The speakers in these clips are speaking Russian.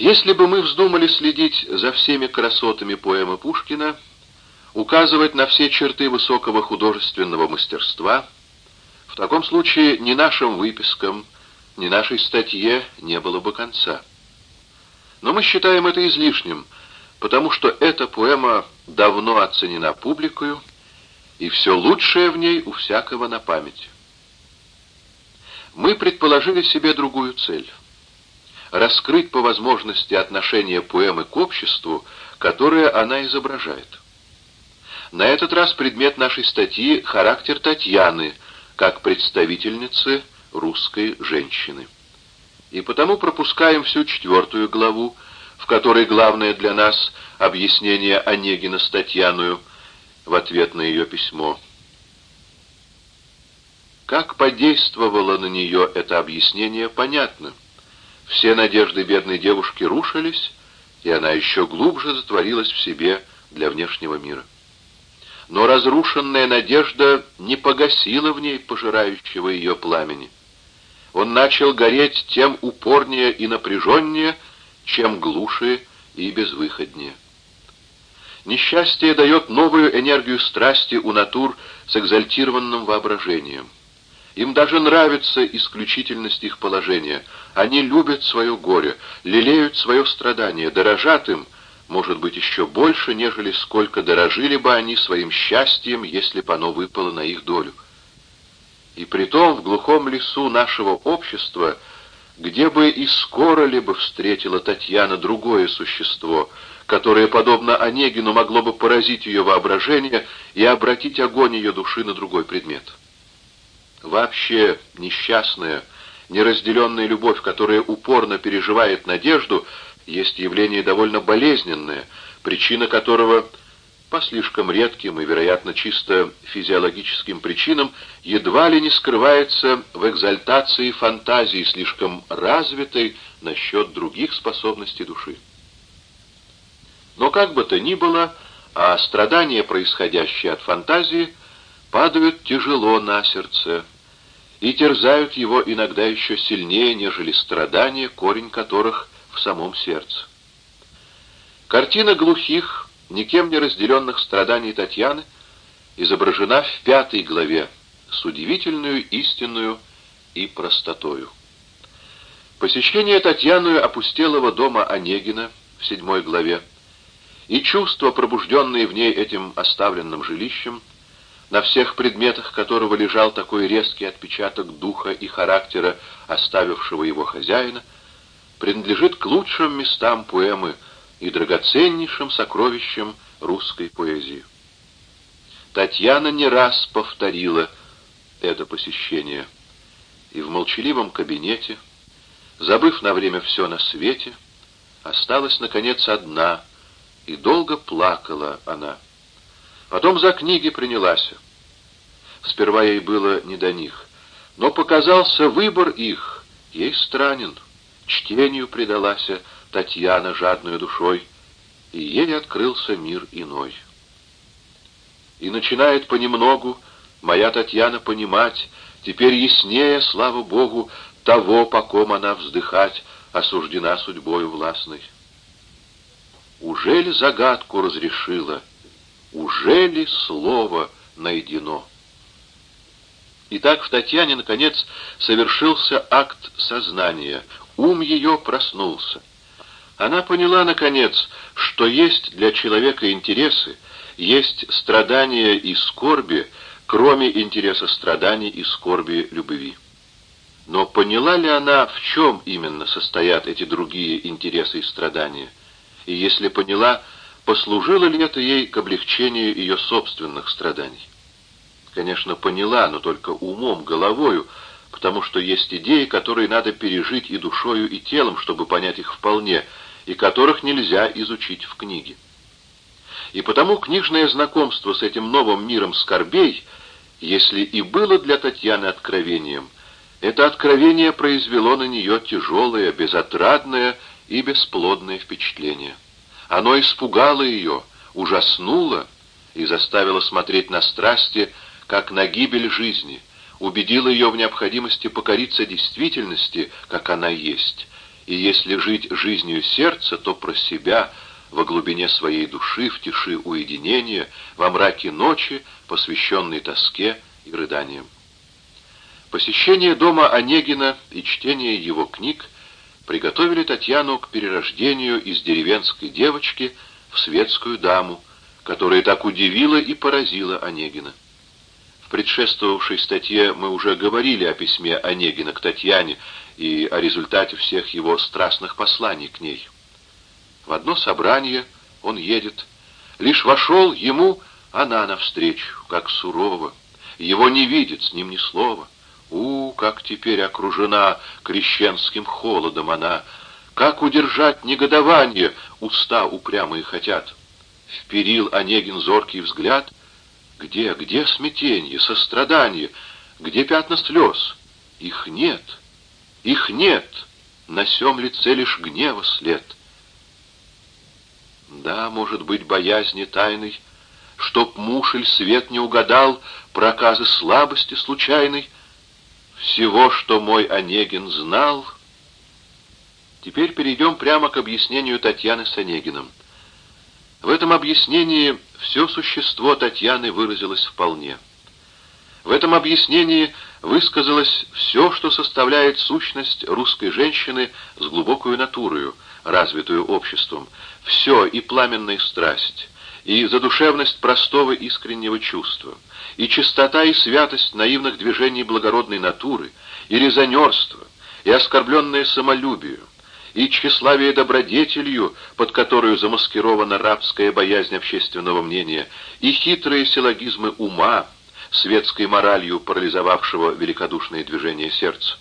Если бы мы вздумали следить за всеми красотами поэмы Пушкина, указывать на все черты высокого художественного мастерства, в таком случае ни нашим выпискам, ни нашей статье не было бы конца. Но мы считаем это излишним, потому что эта поэма давно оценена публикою, и все лучшее в ней у всякого на память. Мы предположили себе другую цель — раскрыть по возможности отношение поэмы к обществу, которое она изображает. На этот раз предмет нашей статьи — характер Татьяны, как представительницы русской женщины. И потому пропускаем всю четвертую главу, в которой главное для нас объяснение Онегина с Татьяную в ответ на ее письмо. Как подействовало на нее это объяснение, понятно. Все надежды бедной девушки рушились, и она еще глубже затворилась в себе для внешнего мира. Но разрушенная надежда не погасила в ней пожирающего ее пламени. Он начал гореть тем упорнее и напряженнее, чем глуше и безвыходнее. Несчастье дает новую энергию страсти у натур с экзальтированным воображением. Им даже нравится исключительность их положения. Они любят свое горе, лелеют свое страдание, дорожат им, может быть, еще больше, нежели сколько дорожили бы они своим счастьем, если бы оно выпало на их долю. И притом в глухом лесу нашего общества, где бы и скоро ли бы встретила Татьяна другое существо, которое, подобно Онегину, могло бы поразить ее воображение и обратить огонь ее души на другой предмет. Вообще несчастная, неразделенная любовь, которая упорно переживает надежду, есть явление довольно болезненное, причина которого по слишком редким и, вероятно, чисто физиологическим причинам едва ли не скрывается в экзальтации фантазии, слишком развитой насчет других способностей души. Но как бы то ни было, а страдания, происходящие от фантазии, падают тяжело на сердце и терзают его иногда еще сильнее, нежели страдания, корень которых в самом сердце. Картина глухих, никем не разделенных страданий Татьяны изображена в пятой главе с удивительную истинную и простотою. Посещение Татьяную опустелого дома Онегина в седьмой главе и чувства, пробужденные в ней этим оставленным жилищем, на всех предметах которого лежал такой резкий отпечаток духа и характера оставившего его хозяина, принадлежит к лучшим местам поэмы и драгоценнейшим сокровищам русской поэзии. Татьяна не раз повторила это посещение, и в молчаливом кабинете, забыв на время все на свете, осталась, наконец, одна, и долго плакала она. Потом за книги принялась. Сперва ей было не до них, но показался выбор их, ей странен — Чтению предалась Татьяна жадную душой, и ей открылся мир иной. И начинает понемногу моя Татьяна понимать, теперь яснее, слава Богу, того, по ком она вздыхать осуждена судьбою властной. Ужели загадку разрешила? Ужели слово найдено? Итак, в Татьяне, наконец, совершился акт сознания, Ум ее проснулся. Она поняла, наконец, что есть для человека интересы, есть страдания и скорби, кроме интереса страданий и скорби любви. Но поняла ли она, в чем именно состоят эти другие интересы и страдания? И если поняла, послужило ли это ей к облегчению ее собственных страданий? Конечно, поняла, но только умом, головою, потому что есть идеи, которые надо пережить и душою, и телом, чтобы понять их вполне, и которых нельзя изучить в книге. И потому книжное знакомство с этим новым миром скорбей, если и было для Татьяны откровением, это откровение произвело на нее тяжелое, безотрадное и бесплодное впечатление. Оно испугало ее, ужаснуло и заставило смотреть на страсти, как на гибель жизни — убедил ее в необходимости покориться действительности, как она есть, и если жить жизнью сердца, то про себя, во глубине своей души, в тиши уединения, во мраке ночи, посвященной тоске и рыданиям. Посещение дома Онегина и чтение его книг приготовили Татьяну к перерождению из деревенской девочки в светскую даму, которая так удивила и поразила Онегина. В предшествовавшей статье мы уже говорили о письме Онегина к Татьяне и о результате всех его страстных посланий к ней. В одно собрание он едет. Лишь вошел ему она навстречу, как сурово. Его не видит, с ним ни слова. У, как теперь окружена крещенским холодом она! Как удержать негодование, уста упрямые хотят? Вперил Онегин зоркий взгляд. Где, где смятенье, сострадание? Где пятна слез? Их нет, их нет. На сем лице лишь гнева след. Да, может быть, боязни тайной, Чтоб муж или свет не угадал Проказы слабости случайной, Всего, что мой Онегин знал. Теперь перейдем прямо к объяснению Татьяны с Онегиным. В этом объяснении все существо Татьяны выразилось вполне. В этом объяснении высказалось все, что составляет сущность русской женщины с глубокой натурою, развитую обществом, все и пламенная страсть, и задушевность простого искреннего чувства, и чистота и святость наивных движений благородной натуры, и резонерство, и оскорбленное самолюбие, и тщеславие добродетелью, под которую замаскирована рабская боязнь общественного мнения, и хитрые силлогизмы ума, светской моралью парализовавшего великодушное движение сердца.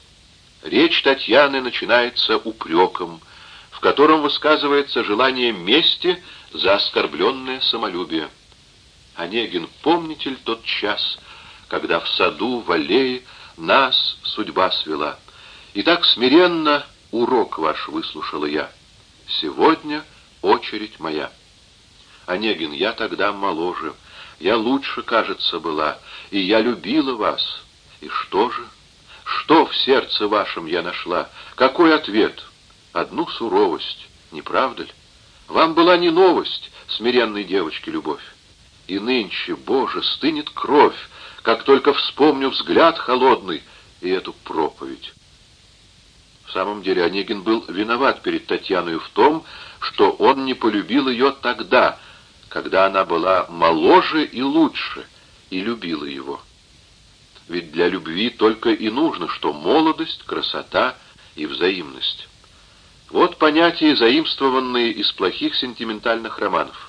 Речь Татьяны начинается упреком, в котором высказывается желание мести за оскорбленное самолюбие. Онегин, помните ли тот час, когда в саду, в аллее нас судьба свела, и так смиренно урок ваш выслушала я. Сегодня очередь моя. Онегин, я тогда моложе, я лучше, кажется, была, и я любила вас. И что же? Что в сердце вашем я нашла? Какой ответ? Одну суровость, не правда ли? Вам была не новость, смиренной девочки, любовь. И нынче, Боже, стынет кровь, как только вспомню взгляд холодный и эту проповедь. В самом деле Онегин был виноват перед Татьяной в том, что он не полюбил ее тогда, когда она была моложе и лучше, и любила его. Ведь для любви только и нужно, что молодость, красота и взаимность. Вот понятия, заимствованные из плохих сентиментальных романов.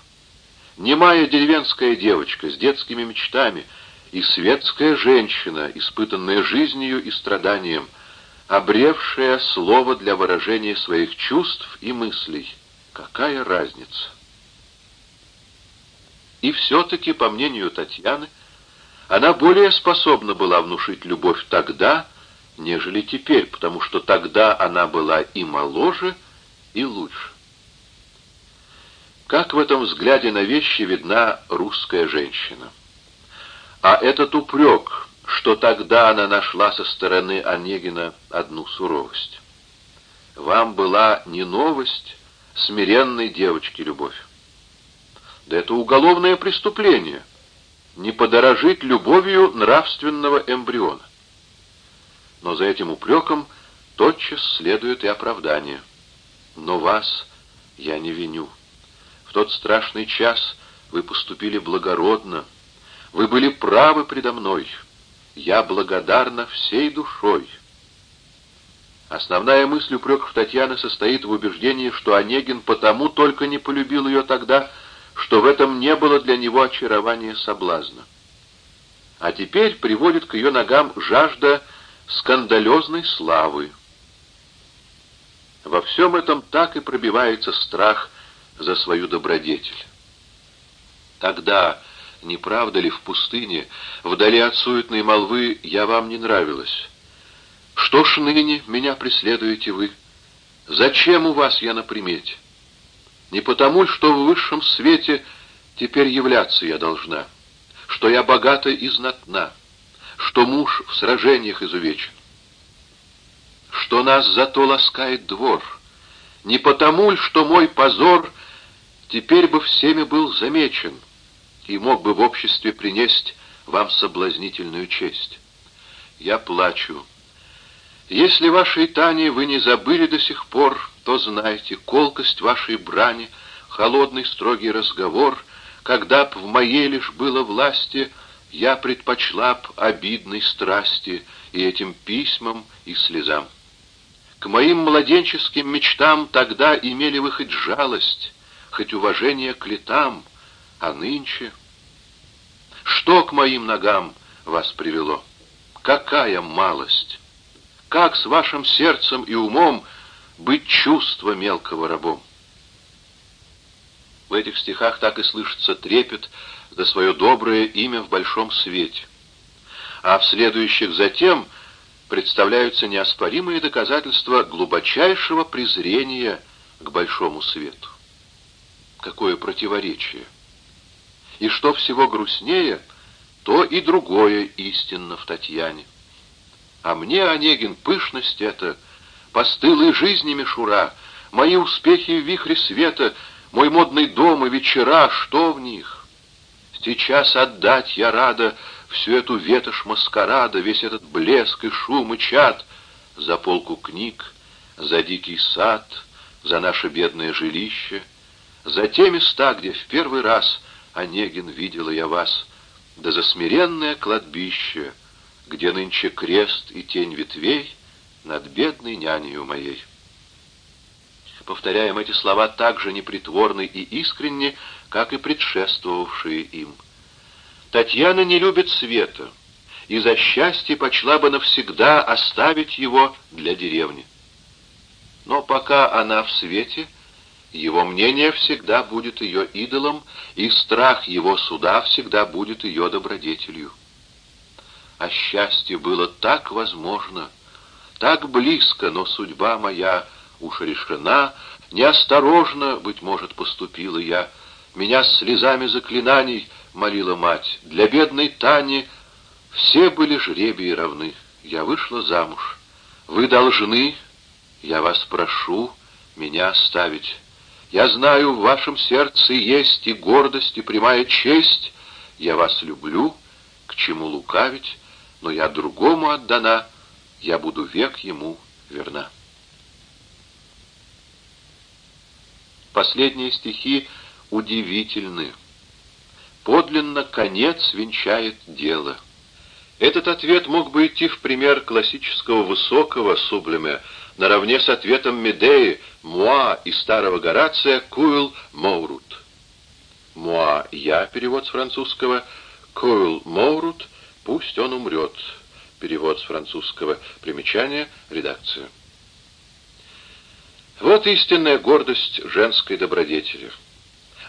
Немая деревенская девочка с детскими мечтами и светская женщина, испытанная жизнью и страданием, обревшая слово для выражения своих чувств и мыслей. Какая разница? И все-таки, по мнению Татьяны, она более способна была внушить любовь тогда, нежели теперь, потому что тогда она была и моложе, и лучше. Как в этом взгляде на вещи видна русская женщина. А этот упрек, что тогда она нашла со стороны Онегина одну суровость. Вам была не новость смиренной девочки любовь. Да это уголовное преступление. Не подорожить любовью нравственного эмбриона. Но за этим упреком тотчас следует и оправдание. Но вас я не виню. В тот страшный час вы поступили благородно. Вы были правы предо мной. Я благодарна всей душой. Основная мысль упреков Татьяны состоит в убеждении, что Онегин потому только не полюбил ее тогда, что в этом не было для него очарования соблазна. А теперь приводит к ее ногам жажда скандалезной славы. Во всем этом так и пробивается страх за свою добродетель. Тогда, не правда ли, в пустыне, вдали от суетной молвы, я вам не нравилась? Что ж ныне меня преследуете вы? Зачем у вас я на примете? Не потому, что в высшем свете теперь являться я должна, что я богата и знатна, что муж в сражениях изувечен, что нас зато ласкает двор, Не потому ль, что мой позор теперь бы всеми был замечен и мог бы в обществе принести вам соблазнительную честь. Я плачу. Если вашей Тане вы не забыли до сих пор, то знайте, колкость вашей брани, холодный строгий разговор, когда б в моей лишь было власти, я предпочла б обидной страсти и этим письмам и слезам. К моим младенческим мечтам тогда имели вы хоть жалость, хоть уважение к летам, а нынче... Что к моим ногам вас привело? Какая малость! Как с вашим сердцем и умом быть чувство мелкого рабом? В этих стихах так и слышится трепет за свое доброе имя в большом свете. А в следующих затем представляются неоспоримые доказательства глубочайшего презрения к большому свету. Какое противоречие! И что всего грустнее, то и другое истинно в Татьяне. А мне, Онегин, пышность эта, постылой жизни мишура, мои успехи в вихре света, мой модный дом и вечера, что в них? Сейчас отдать я рада всю эту ветошь маскарада, весь этот блеск и шум и чад за полку книг, за дикий сад, за наше бедное жилище, за те места, где в первый раз Онегин, видела я вас, да за смиренное кладбище, где нынче крест и тень ветвей над бедной нянею моей. Повторяем эти слова так же непритворны и искренне, как и предшествовавшие им. Татьяна не любит света, и за счастье почла бы навсегда оставить его для деревни. Но пока она в свете — его мнение всегда будет ее идолом, и страх его суда всегда будет ее добродетелью. А счастье было так возможно, так близко, но судьба моя уж решена, неосторожно, быть может, поступила я. Меня слезами заклинаний молила мать. Для бедной Тани все были жребии равны. Я вышла замуж. Вы должны, я вас прошу, меня оставить. Я знаю, в вашем сердце есть и гордость, и прямая честь. Я вас люблю, к чему лукавить, но я другому отдана, я буду век ему верна. Последние стихи удивительны. Подлинно конец венчает дело. Этот ответ мог бы идти в пример классического высокого сублиме, наравне с ответом Медеи «Муа» и старого Горация «Куил Моурут». «Муа» — «я» — перевод с французского, «Куил Моурут» — «пусть он умрет» — перевод с французского, примечание, редакция. Вот истинная гордость женской добродетели.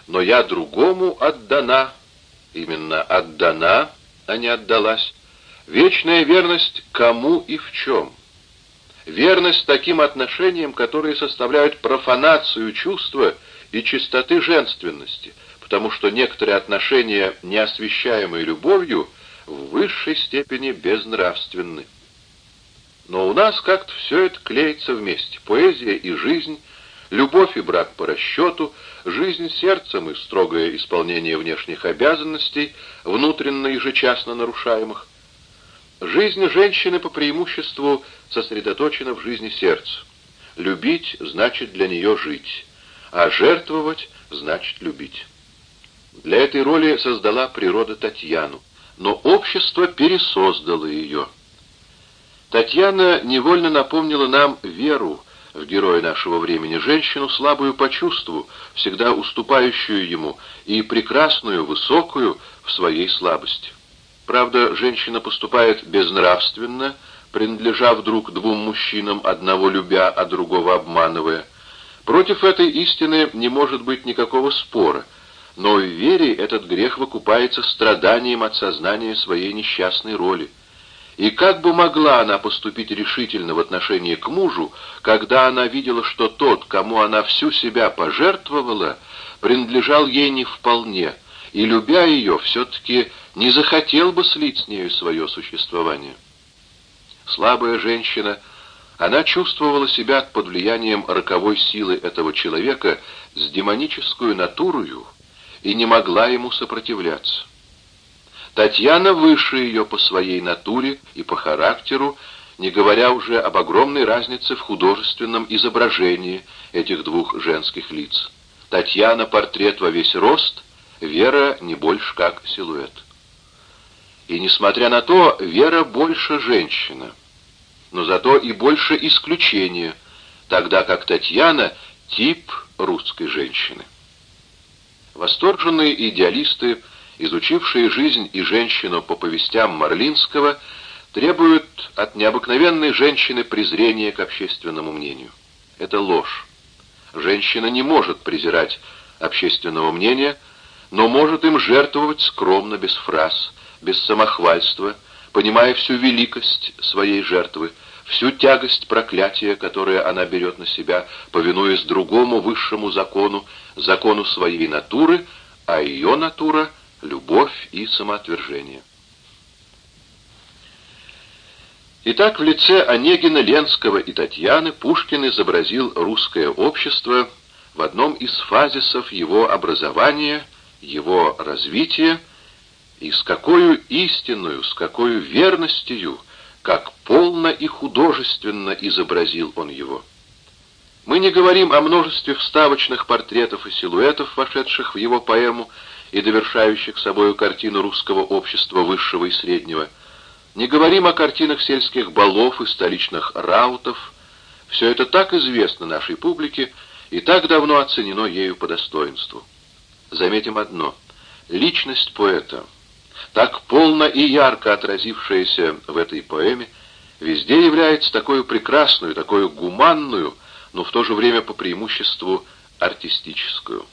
Но я другому отдана, именно отдана, а не отдалась. Вечная верность кому и в чем — верность таким отношениям, которые составляют профанацию чувства и чистоты женственности, потому что некоторые отношения, не освящаемые любовью, в высшей степени безнравственны. Но у нас как-то все это клеится вместе. Поэзия и жизнь, любовь и брак по расчету, жизнь сердцем и строгое исполнение внешних обязанностей, внутренно ежечасно нарушаемых. Жизнь женщины по преимуществу сосредоточена в жизни сердца. Любить значит для нее жить, а жертвовать значит любить. Для этой роли создала природа Татьяну, но общество пересоздало ее. Татьяна невольно напомнила нам веру в героя нашего времени, женщину слабую по чувству, всегда уступающую ему, и прекрасную, высокую в своей слабости. Правда, женщина поступает безнравственно, принадлежа вдруг двум мужчинам, одного любя, а другого обманывая. Против этой истины не может быть никакого спора, но в вере этот грех выкупается страданием от сознания своей несчастной роли. И как бы могла она поступить решительно в отношении к мужу, когда она видела, что тот, кому она всю себя пожертвовала, принадлежал ей не вполне, и, любя ее, все-таки не захотел бы слить с нею свое существование? Слабая женщина Она чувствовала себя под влиянием роковой силы этого человека с демоническую натурою и не могла ему сопротивляться. Татьяна выше ее по своей натуре и по характеру, не говоря уже об огромной разнице в художественном изображении этих двух женских лиц. Татьяна — портрет во весь рост, Вера не больше как силуэт. И несмотря на то, Вера больше женщина, но зато и больше исключения, тогда как Татьяна — тип русской женщины. Восторженные идеалисты, изучившие жизнь и женщину по повестям Марлинского, требуют от необыкновенной женщины презрения к общественному мнению. Это ложь. Женщина не может презирать общественного мнения, но может им жертвовать скромно, без фраз, без самохвальства, понимая всю великость своей жертвы, всю тягость проклятия, которое она берет на себя, повинуясь другому высшему закону, закону своей натуры, а ее натура — любовь и самоотвержение. Итак, в лице Онегина, Ленского и Татьяны Пушкин изобразил русское общество в одном из фазисов его образования, его развития, и с какой истинную, с какой верностью — как полно и художественно изобразил он его. Мы не говорим о множестве вставочных портретов и силуэтов, вошедших в его поэму и довершающих собою картину русского общества высшего и среднего. Не говорим о картинах сельских балов и столичных раутов. Все это так известно нашей публике и так давно оценено ею по достоинству. Заметим одно. Личность поэта — так полно и ярко отразившаяся в этой поэме, везде является такой прекрасную, такой гуманную, но в то же время по преимуществу артистическую.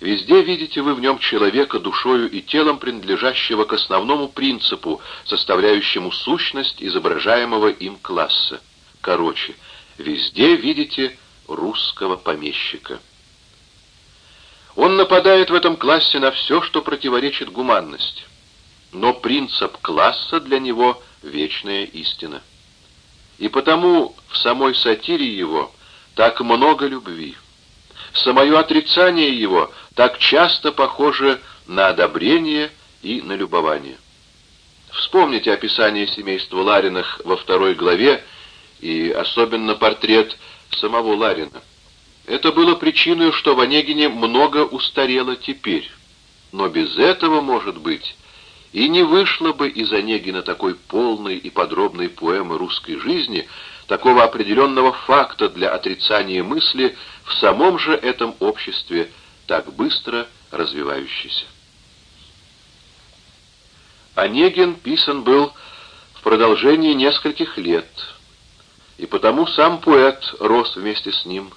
Везде видите вы в нем человека душою и телом, принадлежащего к основному принципу, составляющему сущность изображаемого им класса. Короче, везде видите русского помещика. Он нападает в этом классе на все, что противоречит гуманности но принцип класса для него — вечная истина. И потому в самой сатире его так много любви. Самое отрицание его так часто похоже на одобрение и на любование. Вспомните описание семейства Лариных во второй главе и особенно портрет самого Ларина. Это было причиной, что в Онегине много устарело теперь. Но без этого, может быть, и не вышло бы из Онегина такой полной и подробной поэмы русской жизни, такого определенного факта для отрицания мысли в самом же этом обществе, так быстро развивающейся. Онегин писан был в продолжении нескольких лет, и потому сам поэт рос вместе с ним,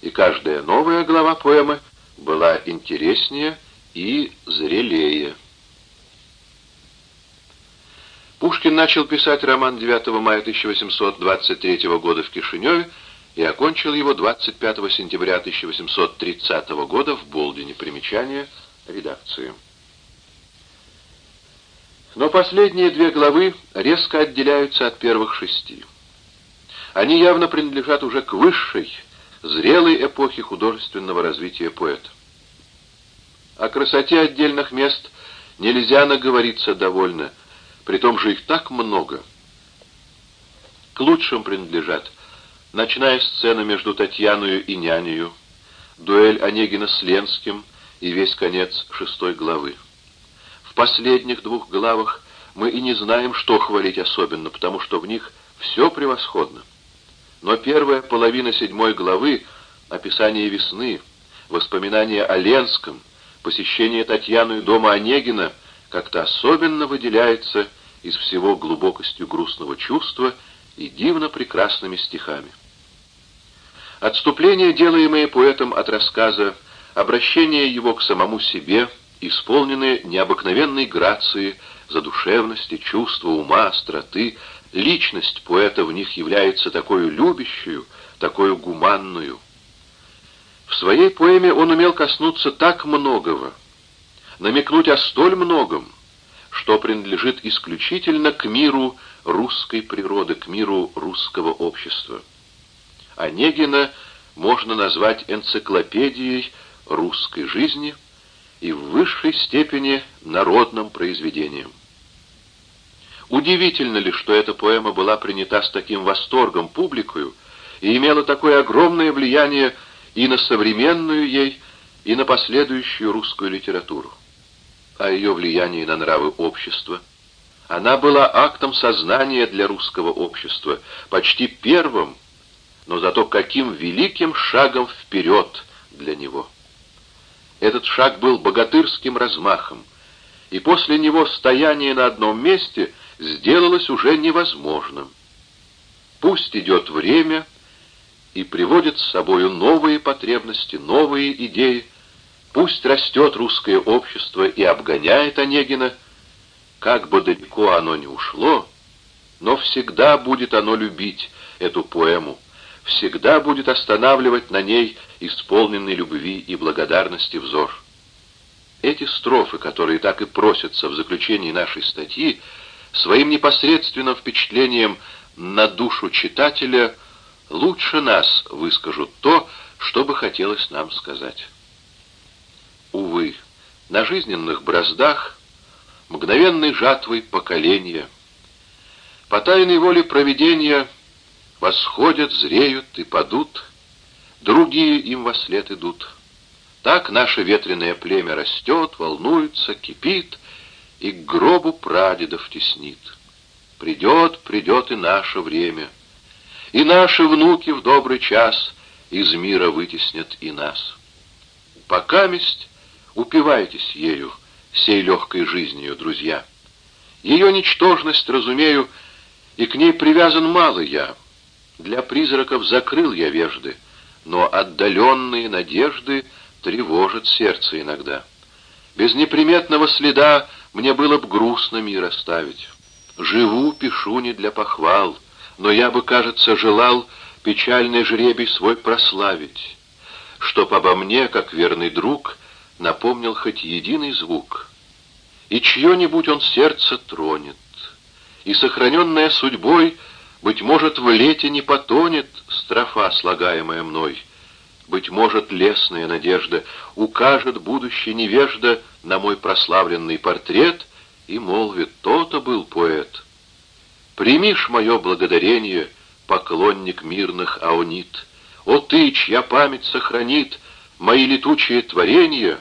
и каждая новая глава поэмы была интереснее и зрелее. Пушкин начал писать роман 9 мая 1823 года в Кишиневе и окончил его 25 сентября 1830 года в Болдине. Примечание редакции. Но последние две главы резко отделяются от первых шести. Они явно принадлежат уже к высшей, зрелой эпохе художественного развития поэта. О красоте отдельных мест нельзя наговориться довольно – при том же их так много. К лучшим принадлежат ночная сцена между Татьяною и нянею, дуэль Онегина с Ленским и весь конец шестой главы. В последних двух главах мы и не знаем, что хвалить особенно, потому что в них все превосходно. Но первая половина седьмой главы — описание весны, воспоминания о Ленском, посещение Татьяны дома Онегина — как-то особенно выделяется из всего глубокостью грустного чувства и дивно прекрасными стихами. Отступление, делаемое поэтом от рассказа, обращение его к самому себе, исполнены необыкновенной грации, задушевности, чувства, ума, остроты, личность поэта в них является такой любящую, такой гуманную. В своей поэме он умел коснуться так многого, намекнуть о столь многом, что принадлежит исключительно к миру русской природы, к миру русского общества. Онегина можно назвать энциклопедией русской жизни и в высшей степени народным произведением. Удивительно ли, что эта поэма была принята с таким восторгом публикою и имела такое огромное влияние и на современную ей, и на последующую русскую литературу. О ее влиянии на нравы общества. Она была актом сознания для русского общества, почти первым, но зато каким великим шагом вперед для него. Этот шаг был богатырским размахом, и после него стояние на одном месте сделалось уже невозможным. Пусть идет время и приводит с собою новые потребности, новые идеи, пусть растет русское общество и обгоняет Онегина, как бы далеко оно ни ушло, но всегда будет оно любить эту поэму, всегда будет останавливать на ней исполненный любви и благодарности взор. Эти строфы, которые так и просятся в заключении нашей статьи, своим непосредственным впечатлением на душу читателя лучше нас выскажут то, что бы хотелось нам сказать. Увы, на жизненных браздах, мгновенной жатвой поколения, по тайной воле провидения восходят, зреют и падут, другие им во след идут. Так наше ветреное племя растет, волнуется, кипит и к гробу прадедов теснит. Придет, придет и наше время, и наши внуки в добрый час из мира вытеснят и нас. Покаместь упивайтесь ею, сей легкой жизнью, друзья. Ее ничтожность, разумею, и к ней привязан мало я. Для призраков закрыл я вежды, но отдаленные надежды тревожат сердце иногда. Без неприметного следа мне было б грустно мир оставить. Живу, пишу не для похвал, но я бы, кажется, желал печальный жребий свой прославить, чтоб обо мне, как верный друг, напомнил хоть единый звук, и чье-нибудь он сердце тронет, и, сохраненная судьбой, быть может, в лете не потонет строфа, слагаемая мной, быть может, лесная надежда укажет будущий невежда на мой прославленный портрет и молвит, то-то был поэт. Примишь мое благодарение, поклонник мирных аонит, о ты, чья память сохранит мои летучие творения,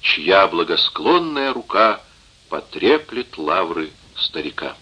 чья благосклонная рука потреплет лавры старика.